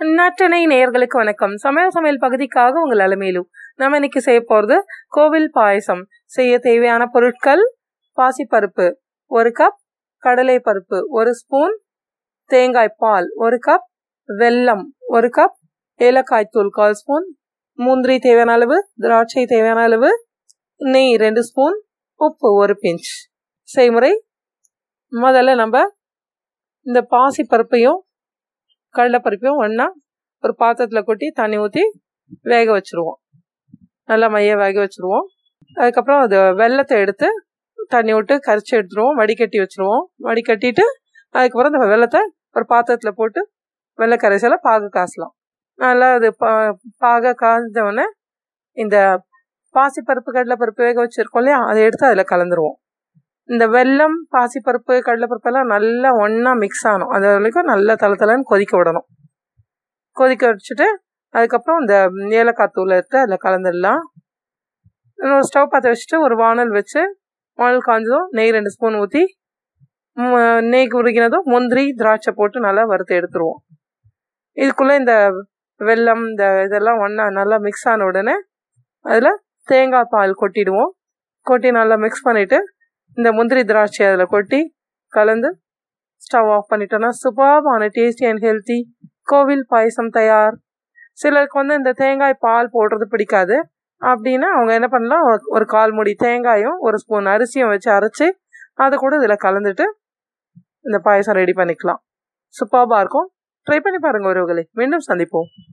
நட்டனை நேயர்களுக்கு வணக்கம். சமையல் சமையல் பகுதிக்காக உங்கள் அலமேலு நம்ம இன்னைக்கு செய்ய போகிறது கோவில் பாயசம். செய்ய தேவையான பொருட்கள் பாசிப்பருப்பு ஒரு கப் கடலை பருப்பு ஒரு ஸ்பூன் தேங்காய் பால் ஒரு கப் வெல்லம் ஒரு கப் ஏலக்காய் தூள் கால் ஸ்பூன் முந்திரி தேவையான அளவு திராட்சை தேவையான அளவு நெய் ரெண்டு ஸ்பூன் உப்பு ஒரு பிஞ்ச். செய்முறை. முதல்ல நம்ம இந்த பாசிப்பருப்பையும் கடலைப்பருப்பையும் ஒன்றா ஒரு பாத்திரத்தில் கொட்டி தண்ணி ஊற்றி வேக வச்சுருவோம். நல்லா மைய வேக வச்சுருவோம். அதுக்கப்புறம் அது வெள்ளத்தை எடுத்து தண்ணி விட்டு கரைச்சி எடுத்துருவோம். வடிகட்டி வச்சுருவோம். வடிகட்டிட்டு அதுக்கப்புறம் அந்த வெள்ளத்தை ஒரு பாத்திரத்தில் போட்டு வெள்ளை கரைசலை பாக காசலாம். நல்லா அது பா பாக காய்ஞ்சவொடனே இந்த பாசிப்பருப்பு கடலைப்பருப்பு வேக வச்சுருக்கோம் இல்லையா? அதை எடுத்து அதில் கலந்துருவோம். இந்த வெல்லம் பாசிப்பருப்பு கடலைப்பருப்பு எல்லாம் நல்லா ஒன்றா மிக்ஸ் ஆகணும். அது வரைக்கும் நல்லா தலை தலைன்னு கொதிக்க விடணும். கொதிக்க வச்சுட்டு அதுக்கப்புறம் இந்த ஏலக்காய் தூள் எடுத்து அதில் கலந்துடலாம். இன்னொரு ஸ்டவ் பற்ற வச்சுட்டு ஒரு வானல் வச்சு வானல் காய்ஞ்சதும் நெய் ரெண்டு ஸ்பூன் ஊற்றி நெய் உருகினதும் முந்திரி திராட்சை போட்டு நல்லா வறுத்து எடுத்துருவோம். இதுக்குள்ளே இந்த வெல்லம் இந்த இதெல்லாம் ஒன்றா நல்லா மிக்ஸ் ஆன உடனே அதில் தேங்காய் பால் கொட்டிடுவோம். கொட்டி நல்லா மிக்ஸ் பண்ணிவிட்டு இந்த முந்திரி திராட்சை அதில் கொட்டி கலந்து ஸ்டவ் ஆஃப் பண்ணிட்டோன்னா சூப்பர்பான டேஸ்டி அண்ட் ஹெல்த்தி கோவில் பாயசம் தயார். சிலருக்கு வந்து இந்த தேங்காய் பால் போடுறது பிடிக்காது. அப்படின்னா அவங்க என்ன பண்ணலாம்? ஒரு கால் மூடி தேங்காயும் ஒரு ஸ்பூன் அரிசியும் வச்சு அரைச்சி அதை கூட இதில் கலந்துட்டு இந்த பாயசம் ரெடி பண்ணிக்கலாம். சூப்பராக இருக்கும். ட்ரை பண்ணி பாருங்கள் உறவுகளை. மீண்டும் சந்திப்போம்.